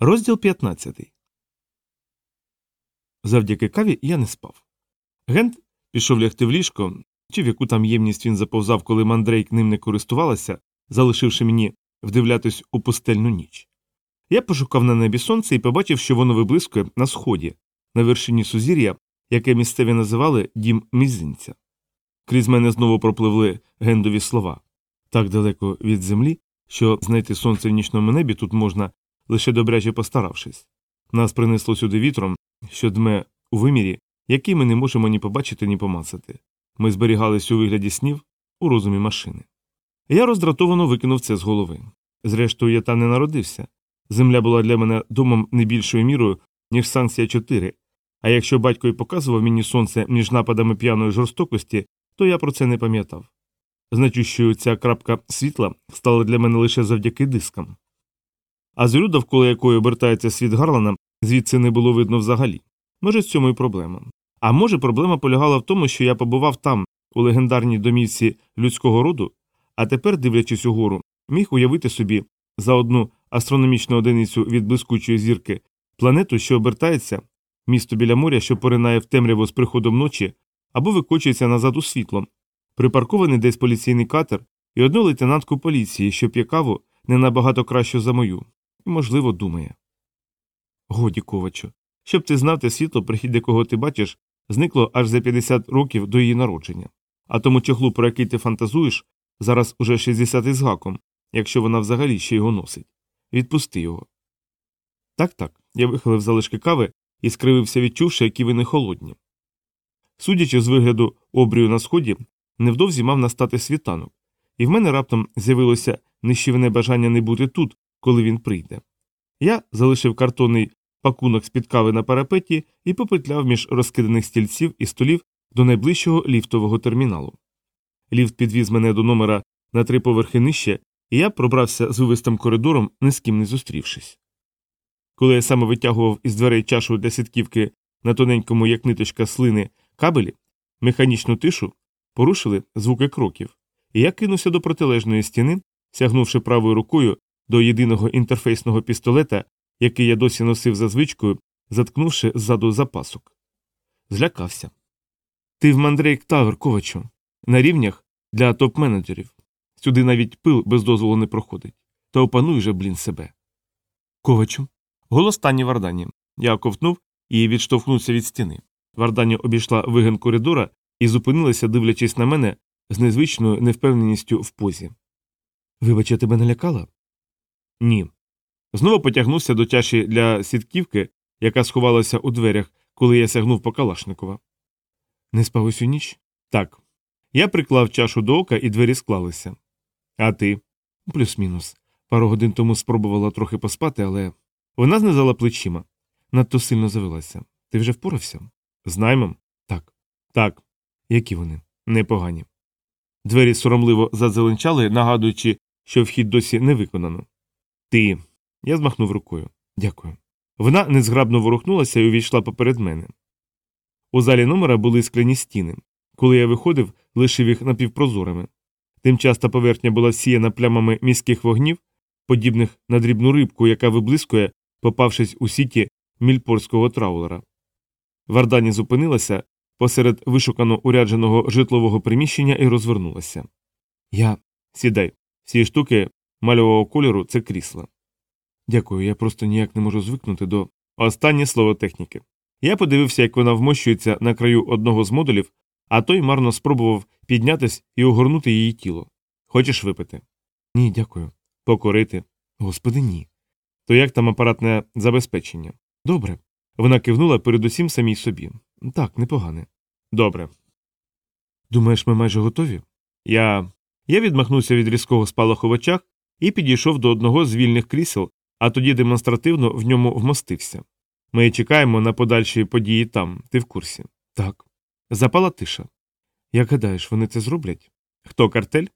Розділ 15. Завдяки каві я не спав. Гент пішов лягти в ліжко, чи в яку там ємність він заповзав, коли мандрейк ним не користувалася, залишивши мені вдивлятись у пустельну ніч. Я пошукав на небі сонце і побачив, що воно виблискує на сході, на вершині сузір'я, яке місцеві називали дім мізинця. Крізь мене знову пропливли гендові слова так далеко від землі, що знайти сонце в нічному небі тут можна лише добряче постаравшись. Нас принесло сюди вітром, що дме у вимірі, який ми не можемо ні побачити, ні помацати. Ми зберігались у вигляді снів у розумі машини. Я роздратовано викинув це з голови. Зрештою, я там не народився. Земля була для мене домом не більшою мірою, ніж санкція 4, а якщо батько й показував мені сонце між нападами п'яної жорстокості, то я про це не пам'ятав. Значущою ця крапка світла стала для мене лише завдяки дискам. А зорю, довкола якої обертається світ Гарлана, звідси не було видно взагалі. Може, в цьому і проблема. А може, проблема полягала в тому, що я побував там, у легендарній домівці людського роду, а тепер, дивлячись угору, міг уявити собі за одну астрономічну одиницю від блискучої зірки планету, що обертається, місто біля моря, що поринає в темряву з приходом ночі, або викочується назад у світло, припаркований десь поліційний катер і одну лейтенантку поліції, що п'є каву не набагато кращу за мою, і, можливо, думає. Годі, ковачу, щоб ти знав те світло, прихід якого ти бачиш, зникло аж за 50 років до її народження. А тому чохлу, про який ти фантазуєш, зараз уже 60 із гаком, якщо вона взагалі ще його носить. Відпусти його. Так так. Я вихилив залишки кави і скривився, відчувши, які вони холодні. Судячи з вигляду обрію на сході, невдовзі мав настати світанок, і в мене раптом з'явилося нищівне бажання не бути тут, коли він прийде. Я залишив картонний пакунок з під кави на парапеті і попетляв між розкиданих стільців і столів до найближчого ліфтового терміналу. Ліфт підвіз мене до номера на три поверхи нижче, і я пробрався з вивистим коридором, ні з ким не зустрівшись. Коли я саме витягував із дверей чашу для сітківки на тоненькому, як ниточка слини, кабелі, механічну тишу порушили звуки кроків, і я кинувся до протилежної стіни, сягнувши правою рукою до єдиного інтерфейсного пістолета, який я досі носив за звичкою, заткнувши ззаду запасок. Злякався. Ти в мандрейк Тавер, ковачу, на рівнях для топ-менеджерів. Сюди навіть пил без дозволу не проходить. Та опануй же, блін, себе. Ковачу. Голос Тані Вардані. Я ковтнув і відштовхнувся від стіни. Вардані обійшла вигин коридора і зупинилася, дивлячись на мене з незвичною невпевненістю в позі. Вибач, я тебе налякала? Ні. Знову потягнувся до чаші для сітківки, яка сховалася у дверях, коли я сягнув по Калашникова. Не спав усю ніч? Так. Я приклав чашу до ока, і двері склалися. А ти? Плюс-мінус. Пару годин тому спробувала трохи поспати, але. Вона знизала плечима. Надто сильно завелася. Ти вже впорався? З наймом? Так. Так. Які вони? Непогані. Двері соромливо зазеленчали, нагадуючи, що вхід досі не виконано. Ти. Я змахнув рукою. Дякую. Вона незграбно ворухнулася і увійшла поперед мене. У залі номера були скляні стіни. Коли я виходив, лишив їх напівпрозорими. Тим часто поверхня була всіяна плямами міських вогнів, подібних на дрібну рибку, яка виблискує, попавшись у сіті мільпорського траулера. Вардані зупинилася посеред вишукано урядженого житлового приміщення і розвернулася. Я сідай, ці штуки мальового кольору це крісла. Дякую, я просто ніяк не можу звикнути до останнє слово техніки. Я подивився, як вона вмощується на краю одного з модулів, а той марно спробував піднятись і огорнути її тіло. Хочеш випити? Ні, дякую. Покорити. Господи, ні. То як там апаратне забезпечення? Добре. Вона кивнула передусім самій собі. Так, непогане. Добре. Думаєш, ми майже готові? Я. Я відмахнувся від різкого спалаху в очах і підійшов до одного з вільних крісел, а тоді демонстративно в ньому вмостився. Ми чекаємо на подальші події там, ти в курсі. Так. Запала тиша. Як гадаєш, вони це зроблять? Хто картель?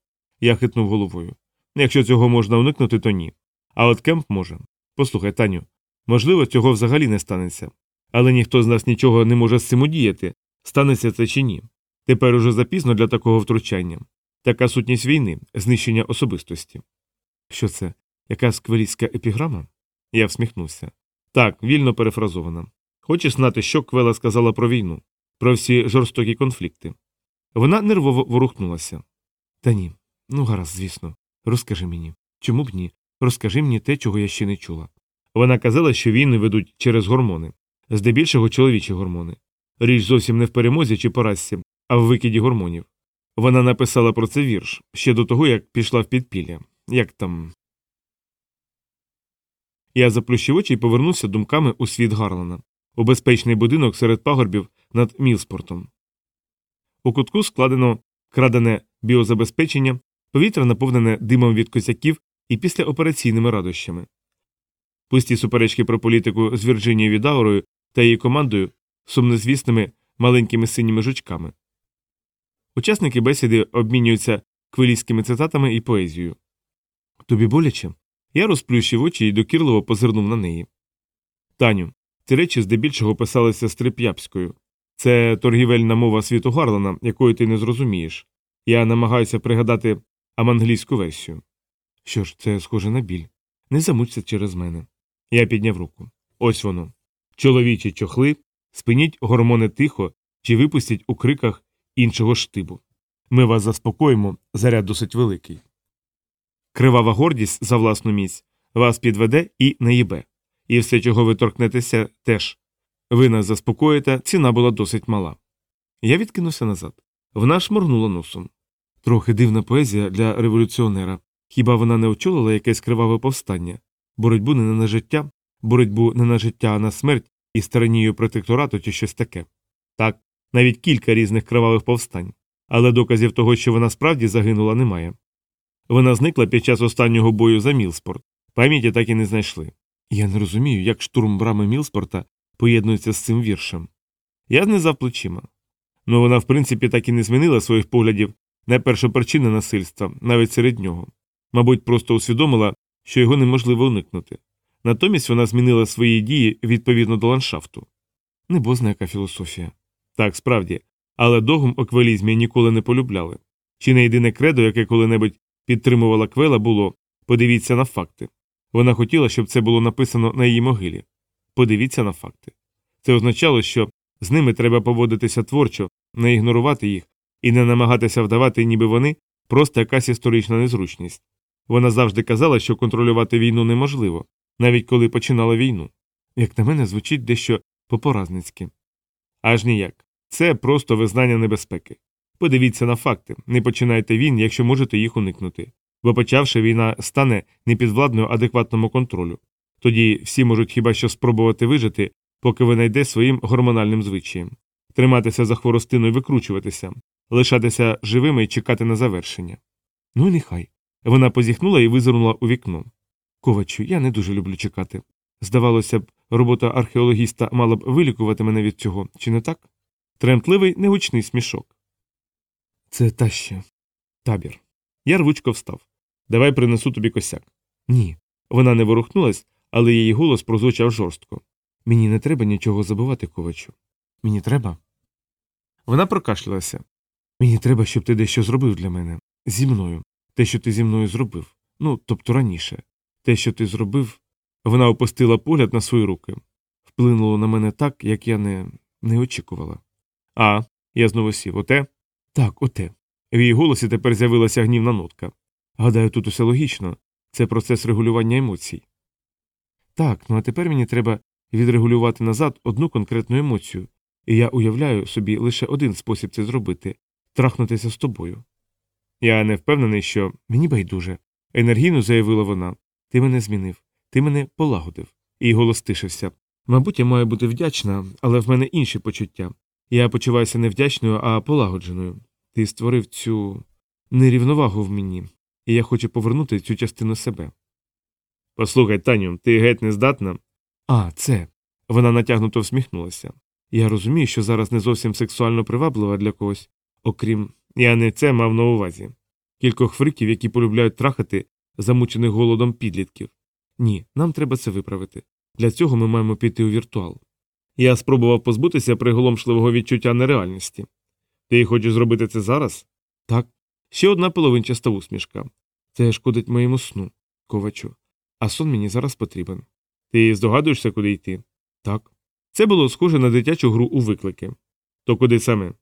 Я хитнув головою. Якщо цього можна уникнути, то ні. А от Кемп може. Послухай, Таню, можливо, цього взагалі не станеться. Але ніхто з нас нічого не може з цим удіяти, станеться це чи ні. Тепер уже запізно для такого втручання. Така сутність війни, знищення особистості. Що це? Якась квеліська епіграма? Я всміхнувся. Так, вільно перефразовано. Хочеш знати, що Квела сказала про війну, про всі жорстокі конфлікти? Вона нервово ворухнулася. Та ні. Ну, гаразд, звісно. Розкажи мені. Чому б ні? Розкажи мені те, чого я ще не чула. Вона казала, що війни ведуть через гормони, здебільшого чоловічі гормони. Річ зовсім не в перемозі чи поразці, а в викиді гормонів. Вона написала про це вірш ще до того, як пішла в підпілля. Як там. Я заплющив очі і повернувся думками у світ Гарлана, у безпечний будинок серед пагорбів над Мілспортом. У кутку складено крадене біозабезпечення, повітря наповнене димом від косяків і післяопераційними радощами. Пусті суперечки про політику з Вірджинією Відаурою та її командою сумнозвісними маленькими синіми жучками. Учасники бесіди обмінюються квилійськими цитатами і поезією. Тобі боляче? Я розплющив очі і докірливо позирнув на неї. Таню, ці речі здебільшого писалися стрип'япською. Це торгівельна мова світу Гарлана, якої ти не зрозумієш. Я намагаюся пригадати аманглійську версію. Що ж, це схоже на біль. Не замучся через мене. Я підняв руку. Ось воно. Чоловічі чохли, спиніть гормони тихо чи випустіть у криках іншого штибу. Ми вас заспокоїмо, заряд досить великий. Кривава гордість за власну міць вас підведе і не їбе. І все, чого ви торкнетеся, теж. Ви нас заспокоїте, ціна була досить мала. Я відкинувся назад. Вона шморгнула носом. Трохи дивна поезія для революціонера. Хіба вона не очолила якесь криваве повстання? Боротьбу не на життя, боротьбу не на життя, а на смерть із тиранією протекторату чи щось таке. Так, навіть кілька різних кривавих повстань. Але доказів того, що вона справді загинула, немає. Вона зникла під час останнього бою за Мілспорт. Пам'яті так і не знайшли. Я не розумію, як штурм брами Мілспорта поєднується з цим віршем. Я знизав плечима. Ну вона, в принципі, так і не змінила своїх поглядів на першопричини насильства, навіть серед нього. Мабуть, просто усвідомила, що його неможливо уникнути. Натомість вона змінила свої дії відповідно до ландшафту. Небозна яка філософія. Так, справді, але догм о квелізмі ніколи не полюбляли. Чи не єдине кредо, яке коли-небудь підтримувала квела, було подивіться на факти. Вона хотіла, щоб це було написано на її могилі. Подивіться на факти. Це означало, що з ними треба поводитися творчо, не ігнорувати їх і не намагатися вдавати, ніби вони просто якась історична незручність. Вона завжди казала, що контролювати війну неможливо, навіть коли починала війну. Як на мене, звучить дещо попоразницьки. Аж ніяк. Це просто визнання небезпеки. Подивіться на факти, не починайте війн, якщо можете їх уникнути. Бо почавши війна стане непідвладною адекватному контролю. Тоді всі можуть хіба що спробувати вижити, поки ви найде своїм гормональним звичаєм, триматися за хворостину і викручуватися, лишатися живими і чекати на завершення. Ну і нехай. Вона позіхнула і визирнула у вікно. Ковачу, я не дуже люблю чекати. Здавалося б, робота археологіста мала б вилікувати мене від цього, чи не так? Тремтливий негучний смішок. Це та ще табір. Я рвучко встав. Давай принесу тобі косяк. Ні. Вона не ворухнулась, але її голос прозвучав жорстко. Мені не треба нічого забувати, ковачу. Мені треба. Вона прокашлялася. Мені треба, щоб ти дещо зробив для мене. Зі мною. Те, що ти зі мною зробив. Ну, тобто раніше. Те, що ти зробив. Вона опустила погляд на свої руки. Вплинуло на мене так, як я не, не очікувала. А, я знову сів, оте? Так, оте. В її голосі тепер з'явилася гнівна нотка. Гадаю, тут усе логічно це процес регулювання емоцій. Так, ну а тепер мені треба відрегулювати назад одну конкретну емоцію, і я уявляю собі лише один спосіб це зробити трахнутися з тобою. Я не впевнений, що мені байдуже. Енергійно заявила вона ти мене змінив, ти мене полагодив. І голос тишився. Мабуть, я маю бути вдячна, але в мене інші почуття. Я почуваюся не вдячною, а полагодженою. Ти створив цю нерівновагу в мені, і я хочу повернути цю частину себе. Послухай, Таню, ти геть не здатна. А, це. Вона натягнуто всміхнулася. Я розумію, що зараз не зовсім сексуально приваблива для когось, окрім я не це мав на увазі. Кількох фриків, які полюбляють трахати замучених голодом підлітків. Ні, нам треба це виправити. Для цього ми маємо піти у віртуал. Я спробував позбутися приголомшливого відчуття нереальності. Ти хочеш зробити це зараз? Так. Ще одна половинчаста усмішка. Це шкодить моєму сну, ковачу, а сон мені зараз потрібен. Ти здогадуєшся, куди йти? Так. Це було схоже на дитячу гру у виклики. То куди саме?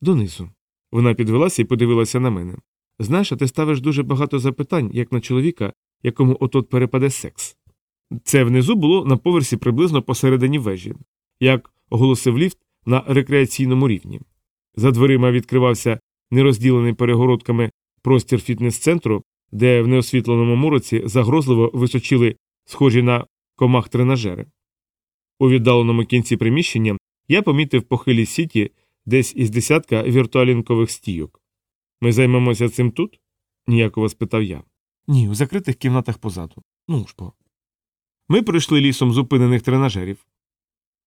Донизу. Вона підвелася і подивилася на мене. Знаєш, а ти ставиш дуже багато запитань, як на чоловіка, якому отот перепаде секс. Це внизу було на поверсі приблизно посередині вежі, як оголосив ліфт на рекреаційному рівні. За дверима відкривався нерозділений перегородками простір фітнес-центру, де в неосвітленому мороці загрозливо височили схожі на комах тренажери. У віддаленому кінці приміщення я помітив похилі сіті десь із десятка віртуалінкових стійок. Ми займемося цим тут? ніяково спитав я. Ні, у закритих кімнатах позаду. Ну ж бо. Ми пройшли лісом зупинених тренажерів.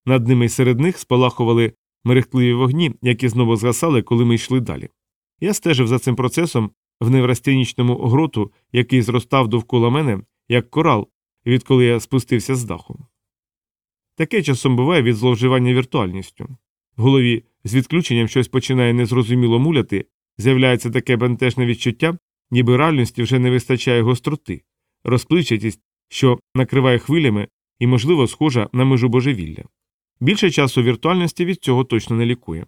Над ними й серед них спалахували мерехтливі вогні, які знову згасали, коли ми йшли далі. Я стежив за цим процесом в неврастенічному гроту, який зростав довкола мене, як корал, відколи я спустився з даху. Таке часом буває від зловживання віртуальністю. В голові з відключенням щось починає незрозуміло муляти, з'являється таке бентежне відчуття, ніби реальності вже не вистачає гостроти, розпливчатість, що накриває хвилями і, можливо, схожа на межу божевілля. Більше часу віртуальності від цього точно не лікує.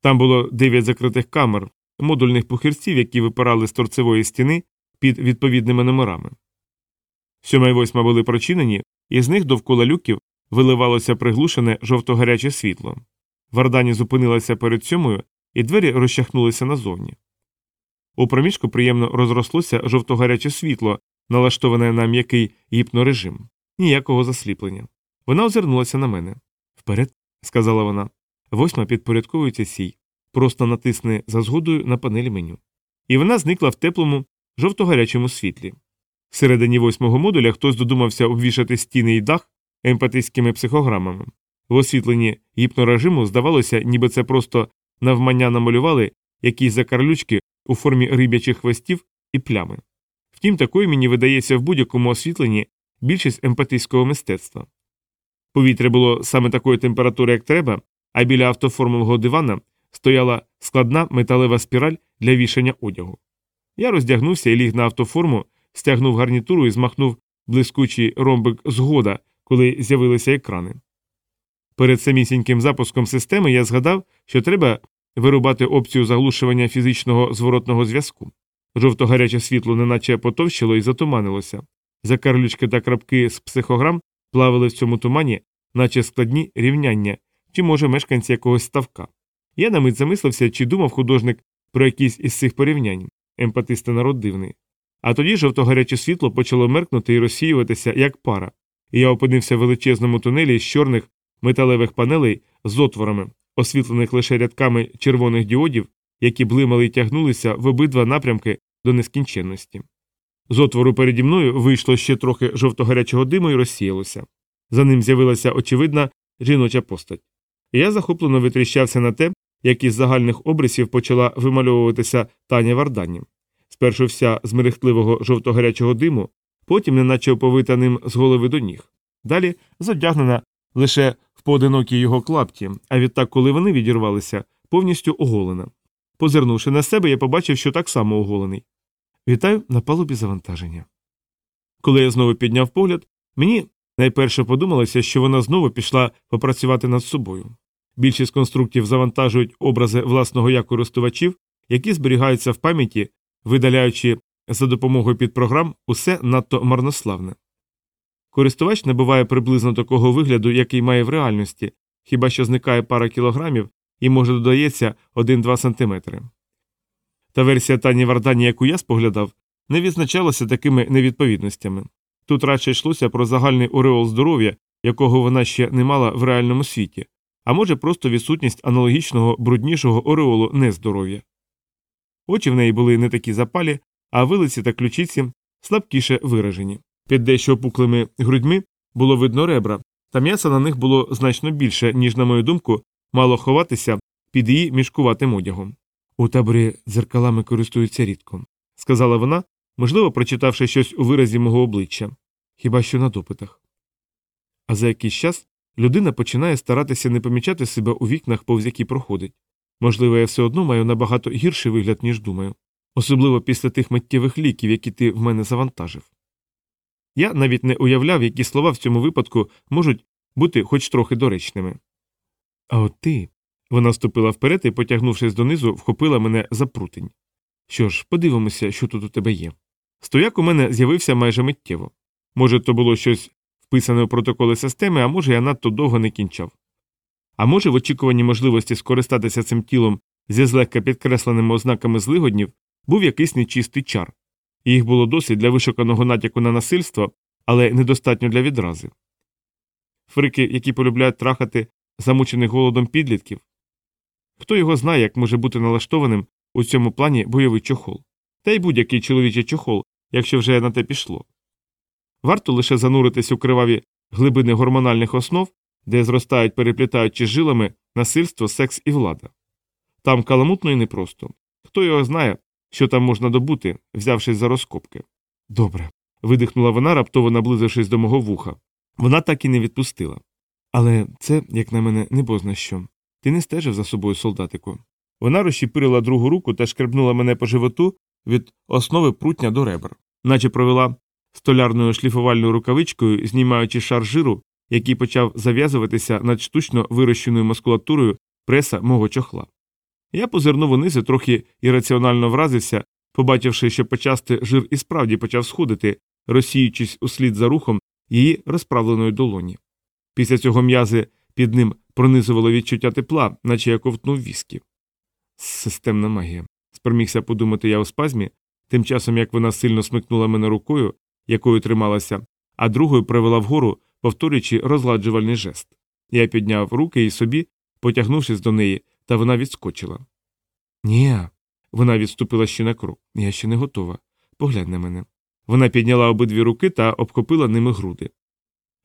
Там було дев'ять закритих камер, модульних пухирців, які випирали з торцевої стіни під відповідними номерами. Сьома й восьма були прочинені, і з них довкола люків виливалося приглушене жовто-гаряче світло. Вардані зупинилася перед сьомою, і двері розчахнулися назовні. У проміжку приємно розрослося жовто-гаряче світло, налаштоване на м'який гіпнорежим, ніякого засліплення. Вона озирнулася на мене. Вперед, сказала вона. Восьма підпорядковується сій. Просто натисне за згодою на панелі меню. І вона зникла в теплому, жовто-гарячому світлі. Всередині восьмого модуля хтось додумався обвішати стіни і дах емпатичними психограмами. В освітленні гіпнорежиму здавалося, ніби це просто навмання намалювали якісь закарлючки у формі риб'ячих хвостів і плями. Втім, такою мені видається в будь-якому освітленні більшість емпатичського мистецтва. Повітря було саме такої температури, як треба, а біля автоформового дивана стояла складна металева спіраль для вішання одягу. Я роздягнувся і ліг на автоформу, стягнув гарнітуру і змахнув блискучий ромбик згода, коли з'явилися екрани. Перед самісіньким запуском системи я згадав, що треба вирубати опцію заглушування фізичного зворотного зв'язку. Жовто-гаряче світло неначе потовщило і затуманилося. Закарлючки та крапки з психограм плавали в цьому тумані, наче складні рівняння, чи, може, мешканці якогось ставка. Я на мить замислився, чи думав художник про якісь із цих порівнянь, емпатиста народ дивний. А тоді жовто-гаряче світло почало меркнути і розсіюватися, як пара, і я опинився в величезному тунелі з чорних металевих панелей з отворами, освітлених лише рядками червоних діодів, які блимали й тягнулися в обидва напрямки до нескінченності. З отвору переді мною вийшло ще трохи жовто-гарячого диму і розсіялося. За ним з'явилася очевидна жіноча постать. Я захоплено витріщався на те, як із загальних обрисів почала вимальовуватися Таня Вардані. Спершу вся з мерехтливого жовто-гарячого диму, потім неначе оповита ним з голови до ніг. Далі задягнена лише в поодинокій його клапті, а відтак, коли вони відірвалися, повністю оголена. Позирнувши на себе, я побачив, що так само оголений. Вітаю на палубі завантаження. Коли я знову підняв погляд, мені найперше подумалося, що вона знову пішла попрацювати над собою. Більшість конструктів завантажують образи власного я користувачів, які зберігаються в пам'яті, видаляючи за допомогою підпрограм усе надто марнославне. Користувач набуває приблизно такого вигляду, який має в реальності, хіба що зникає пара кілограмів і може додається 1-2 сантиметри. Та версія Тані Вардані, яку я споглядав, не відзначалася такими невідповідностями. Тут радше йшлося про загальний ореол здоров'я, якого вона ще не мала в реальному світі, а може просто відсутність аналогічного бруднішого ореолу нездоров'я. Очі в неї були не такі запалі, а вилиці та ключиці слабкіше виражені. Під дещо опуклими грудьми було видно ребра, та м'яса на них було значно більше, ніж, на мою думку, мало ховатися під її мішкуватим одягом. У таборі дзеркалами користуються рідко, сказала вона, можливо, прочитавши щось у виразі мого обличчя, хіба що на допитах. А за якийсь час людина починає старатися не помічати себе у вікнах, повз які проходить. Можливо, я все одно маю набагато гірший вигляд, ніж думаю, особливо після тих миттєвих ліків, які ти в мене завантажив. Я навіть не уявляв, які слова в цьому випадку можуть бути хоч трохи доречними. А от ти. Вона ступила вперед і, потягнувшись донизу, вхопила мене за прутень. Що ж, подивимося, що тут у тебе є. Стояк у мене з'явився майже миттєво. Може, то було щось вписане у протоколи системи, а може, я надто довго не кінчав. А може, в очікуванні можливості скористатися цим тілом зі злегка підкресленими ознаками злигоднів, був якийсь нечистий чар. Їх було досить для вишуканого натяку на насильство, але недостатньо для відрази. Фрики, які полюбляють трахати замучених голодом підлітків. Хто його знає, як може бути налаштованим у цьому плані бойовий чохол, та й будь-який чоловічий чохол, якщо вже на те пішло. Варто лише зануритись у криваві глибини гормональних основ, де зростають, переплітаючи жилами насильство, секс і влада. Там каламутно і непросто. Хто його знає, що там можна добути, взявшись за розкопки. Добре. видихнула вона, раптово наблизившись до мого вуха. Вона так і не відпустила. Але це, як на мене, не бозна що. Ти не стежив за собою, солдатику. Вона розщепирила другу руку та шкребнула мене по животу від основи прутня до ребер, наче провела столярною шліфувальною рукавичкою, знімаючи шар жиру, який почав зав'язуватися над штучно вирощеною мускулатурою преса мого чохла. Я позирнув униз і трохи ірраціонально вразився, побачивши, що почасти жир і справді почав сходити, розсіючись услід за рухом її розправленої долоні. Після цього м'язи під ним пронизувало відчуття тепла, наче я ковтнув віскі. Системна магія. спромігся подумати я у спазмі, тим часом як вона сильно смикнула мене рукою, якою трималася, а другою привела вгору, повторюючи розладжувальний жест. Я підняв руки і собі, потягнувшись до неї, та вона відскочила. Ні. Вона відступила ще на крок. Я ще не готова. Поглянь на мене. Вона підняла обидві руки та обхопила ними груди.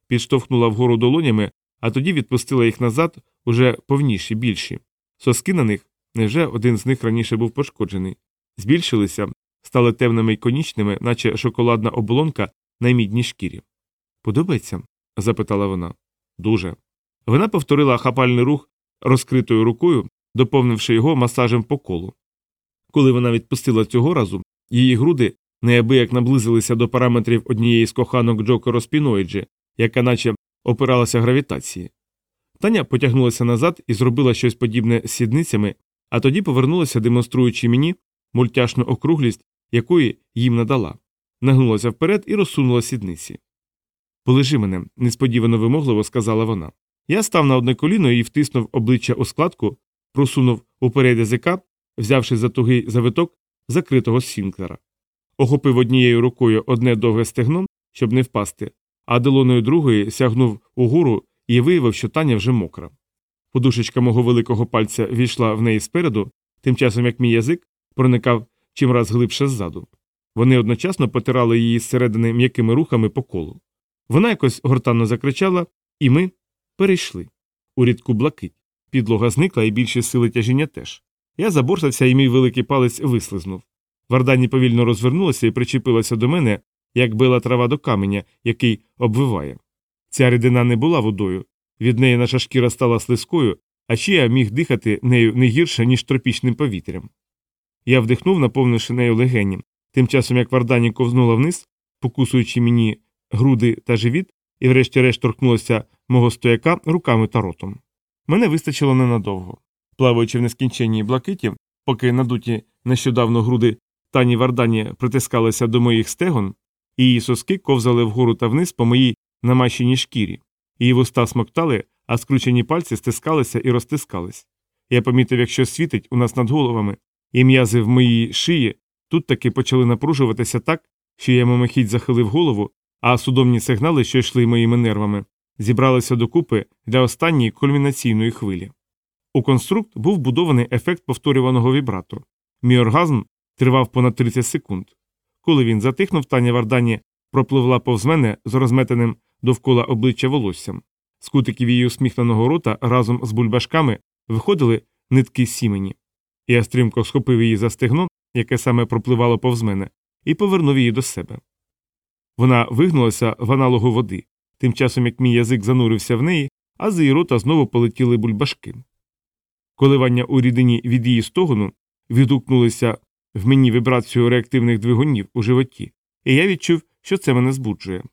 Підштовхнула вгору долонями, а тоді відпустила їх назад уже повніші, більші. Соски на них невже один з них раніше був пошкоджений, збільшилися, стали темними й конічними, наче шоколадна оболонка на мідній шкірі. Подобається? запитала вона. Дуже. Вона повторила хапальний рух розкритою рукою, доповнивши його масажем по колу. Коли вона відпустила цього разу, її груди неабияк наблизилися до параметрів однієї з коханок Джокеро Спіноїджі, яка наче опиралася гравітації. Таня потягнулася назад і зробила щось подібне з сідницями, а тоді повернулася, демонструючи мені мультяшну округлість, якої їм надала, нагнулася вперед і розсунула сідниці. Полежи мене, несподівано вимогливо сказала вона. Я став на одне коліно і втиснув обличчя у складку, просунув уперед язика, взявши за тугий завиток закритого сфінктера. Охопив однією рукою одне довге стегно, щоб не впасти, а долоною другої сягнув угору і виявив, що таня вже мокра. Подушечка мого великого пальця війшла в неї спереду, тим часом як мій язик проникав чимраз глибше ззаду. Вони одночасно потирали її зсередини м'якими рухами по колу. Вона якось гортанно закричала, і ми перейшли. У рідку блакить. Підлога зникла і більші сили тяжіння теж. Я заборсався, і мій великий палець вислизнув. Вардані повільно розвернулася і причепилася до мене, як била трава до каменя, який обвиває. Ця рідина не була водою, від неї наша шкіра стала слизькою, а ще я міг дихати нею не гірше, ніж тропічним повітрям. Я вдихнув, наповнивши нею легені, тим часом як Вардані ковзнула вниз, покусуючи мені груди та живіт, і врешті-решт торкнулася мого стояка руками та ротом. Мене вистачило ненадовго. Плаваючи в нескінченній блакиті, поки надуті нещодавно груди тані Вардані притискалися до моїх стегон, її соски ковзали вгору та вниз по моїй намащеній шкірі, її вуста смоктали, а скручені пальці стискалися і розтискались. Я помітив, якщо світить у нас над головами, і м'язи в моїй шиї тут таки почали напружуватися так, що я мимохідь захилив голову, а судомні сигнали, що йшли моїми нервами, зібралися докупи для останньої кульмінаційної хвилі. У конструкт був вбудований ефект повторюваного вібрату. Мій оргазм тривав понад 30 секунд. Коли він затихнув, Таня Вардані пропливла повз мене з розметеним довкола обличчя волоссям. З кутиків її усміхненого рота разом з бульбашками виходили нитки сімені. Я стрімко схопив її за стегно, яке саме пропливало повз мене, і повернув її до себе. Вона вигнулася в аналогу води, тим часом як мій язик занурився в неї, а з її рота знову полетіли бульбашки. Коливання у рідині від її стогону відгукнулися в мені вібрацію реактивних двигунів у животі, і я відчув, що це мене збуджує.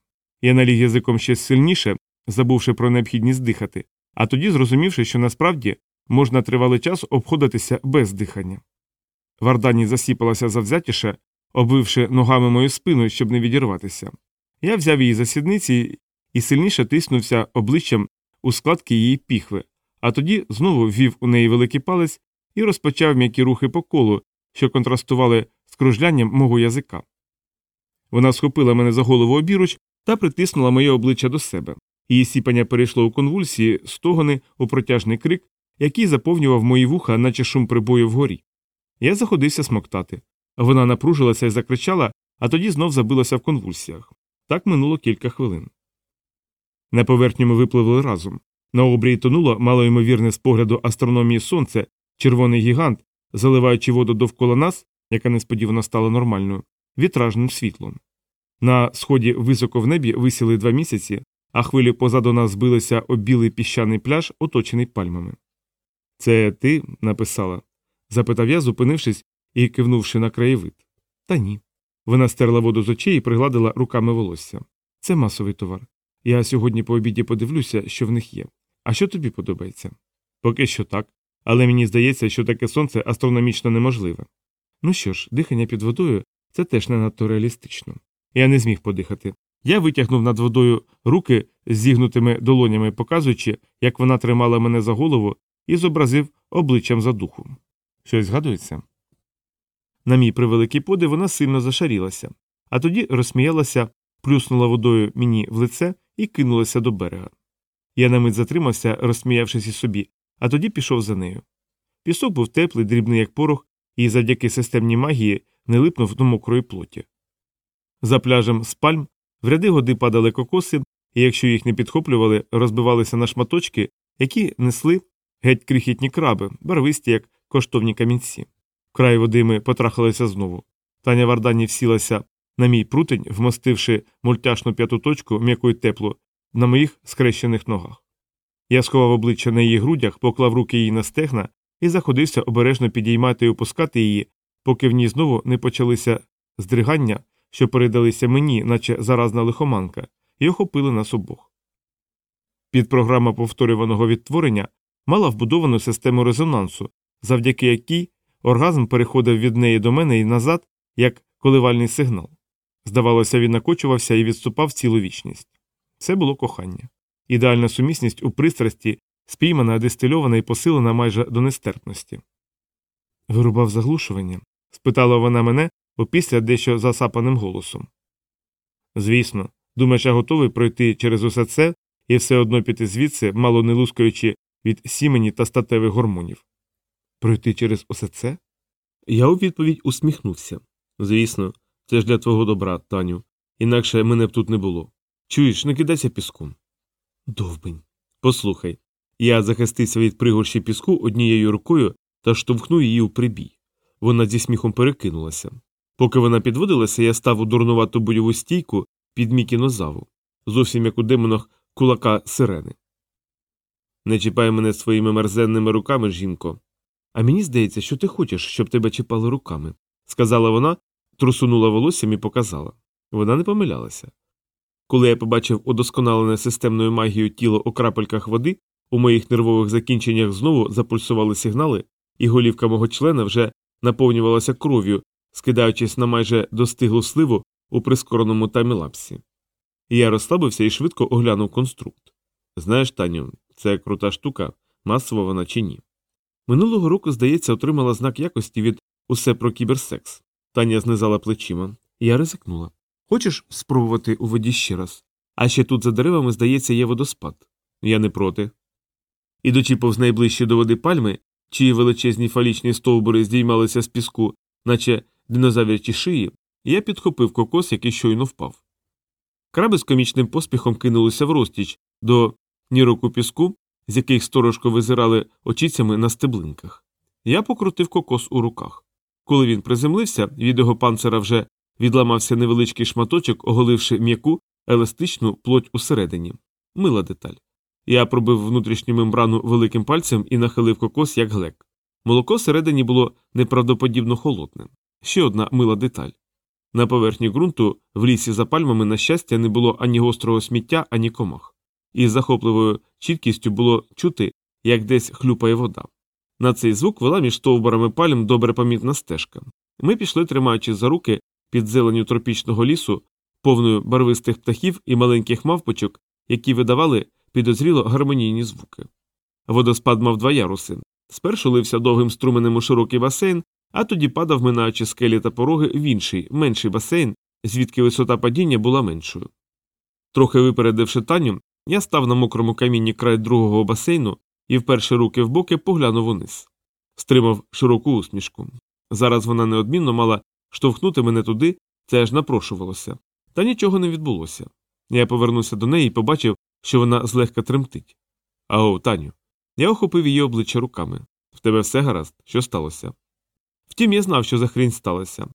Я наліг язиком ще сильніше, забувши про необхідність дихати, а тоді зрозумівши, що насправді можна тривалий час обходитися без дихання. Вардані засіпалася завзятіше, обвивши ногами мою спину, щоб не відірватися. Я взяв її за сідниці і сильніше тиснувся обличчям у складки її піхви, а тоді знову ввів у неї великий палець і розпочав м'які рухи по колу, що контрастували з кружлянням мого язика. Вона схопила мене за голову обіруч та притиснула моє обличчя до себе. Її сіпання перейшло у конвульсії, стогони у протяжний крик, який заповнював мої вуха, наче шум прибою вгорі. Я заходився смоктати. Вона напружилася і закричала, а тоді знов забилася в конвульсіях. Так минуло кілька хвилин. На поверхню ми випливли разом. На обрії тонуло малоймовірне з погляду астрономії сонце, червоний гігант, заливаючи воду довкола нас, яка несподівано стала нормальною, вітражним світлом. На сході високо в небі висіли два місяці, а хвилі позаду нас збилися об білий піщаний пляж, оточений пальмами. Це ти написала? запитав я, зупинившись і кивнувши на краєвид. Та ні. Вона стерла воду з очей і пригладила руками волосся. Це масовий товар. Я сьогодні по обіді подивлюся, що в них є. А що тобі подобається? Поки що так, але мені здається, що таке сонце астрономічно неможливе. Ну що ж, дихання під водою це теж не надто реалістично. Я не зміг подихати. Я витягнув над водою руки з зігнутими долонями, показуючи, як вона тримала мене за голову і зобразив обличчям за духу. Щось згадується? На мій превеликий подив вона сильно зашарілася, а тоді розсміялася, плюснула водою мені в лице і кинулася до берега. Я на мить затримався, розсміявшись і собі, а тоді пішов за нею. Пісок був теплий, дрібний, як порох, і завдяки системній магії не липнув до мокрої плоті. За пляжем з пальм в ряди годи падали кокоси, і якщо їх не підхоплювали, розбивалися на шматочки, які несли геть крихітні краби, барвисті, як коштовні камінці. Край води ми потрахалися знову. Таня Вардані всілася на мій прутень, вмостивши мультяшну п'яту точку м'яку й теплу на моїх скрещених ногах. Я сховав обличчя на її грудях, поклав руки їй на стегна і заходився обережно підіймати і опускати її, поки в ній знову не почалися здригання, що передалися мені, наче заразна лихоманка, і охопили нас обох. Підпрограма повторюваного відтворення мала вбудовану систему резонансу, завдяки якій оргазм переходив від неї до мене і назад, як коливальний сигнал. Здавалося, він накочувався і відступав цілу вічність. Це було кохання. Ідеальна сумісність у пристрасті, спіймана, дистильована і посилена майже до нестерпності. Вирубав заглушування? спитала вона мене опісля дещо засапаним голосом. Звісно, думаєш, я готовий пройти через усе це і все одно піти звідси, мало не лускаючи від сімені та статевих гормонів. Пройти через усе це? Я у відповідь усміхнувся. Звісно, це ж для твого добра, Таню, інакше мене б тут не було. Чуєш, не кидайся піском. Довбень. Послухай. Я захистився від пригорщі піску однією рукою та штовхнув її у прибій. Вона зі сміхом перекинулася. Поки вона підводилася, я став у дурнувату бойову стійку під мікінозаву, зовсім як у демонах кулака сирени. Не чіпай мене своїми мерзенними руками, жінко. А мені здається, що ти хочеш, щоб тебе чіпали руками, сказала вона, трусунула волоссям і показала. Вона не помилялася. Коли я побачив удосконалене системною магією тіло у крапельках води, у моїх нервових закінченнях знову запульсували сигнали, і голівка мого члена вже наповнювалася кров'ю, скидаючись на майже достиглу сливу у прискореному таймелапсі. Я розслабився і швидко оглянув конструкт. Знаєш, Таню, це крута штука, масова вона чи ні. Минулого року, здається, отримала знак якості від усе про кіберсекс. Таня знизала плечима. Я ризикнула. Хочеш спробувати у воді ще раз? А ще тут за деревами, здається, є водоспад. Я не проти. Ідучи повз найближчі до води пальми, чиї величезні фалічні стовбури здіймалися з піску, наче динозаврячі шиї, я підхопив кокос, який щойно впав. Краби з комічним поспіхом кинулися в розтіч до ніроку піску, з яких сторожко визирали очицями на стеблинках. Я покрутив кокос у руках. Коли він приземлився, від його панцира вже відламався невеличкий шматочок, оголивши м'яку, еластичну плоть усередині. Мила деталь. Я пробив внутрішню мембрану великим пальцем і нахилив кокос, як глек. Молоко всередині було неправдоподібно холодним. Ще одна мила деталь. На поверхні ґрунту в лісі за пальмами, на щастя, не було ані гострого сміття, ані комах. Із захопливою чіткістю було чути, як десь хлюпає вода. На цей звук вела між стовбурами пальм добре помітна стежка. Ми пішли, тримаючи за руки під зеленю тропічного лісу, повною барвистих птахів і маленьких мавпочок, які видавали підозріло гармонійні звуки. Водоспад мав два яруси. Спершу лився довгим струменем у широкий басейн, а тоді падав, минаючи скелі та пороги в інший, менший басейн, звідки висота падіння була меншою. Трохи випередивши Таню, я став на мокрому камінні край другого басейну і, вперше руки в боки, поглянув униз. Стримав широку усмішку. Зараз вона неодмінно мала штовхнути мене туди, це аж напрошувалося. Та нічого не відбулося. Я повернувся до неї і побачив, що вона злегка тремтить. Аго, Таню. Я охопив її обличчя руками. В тебе все гаразд, що сталося? Втім, я знав, що за хрінь сталося.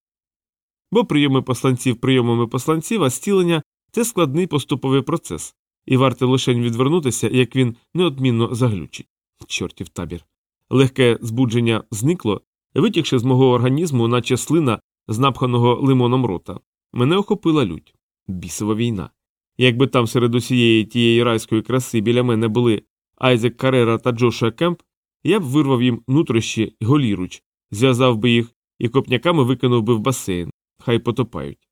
Бо прийоми посланців прийомами посланців, а зцілення це складний поступовий процес, і варто лишень відвернутися, як він неодмінно заглючить. Чортів табір. Легке збудження зникло, витікши з мого організму, наче слина з напханого лимоном рота. Мене охопила лють. Бісова війна. Якби там серед усієї тієї райської краси біля мене були Айзек Карера та Джошуа Кемп, я б вирвав їм нутрощі голіруч, зв'язав би їх і копняками викинув би в басейн, хай потопають.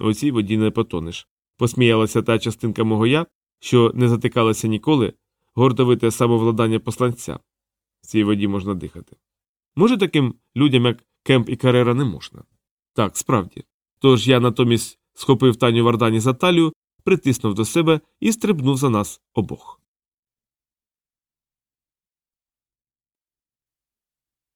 У цій воді не потонеш. Посміялася та частинка мого я, що не затикалася ніколи, гордовите самовладання посланця. В цій воді можна дихати. Може, таким людям, як Кемп і Карера, не можна? Так, справді. Тож я натомість схопив Таню Вардані за талію, притиснув до себе і стрибнув за нас обох.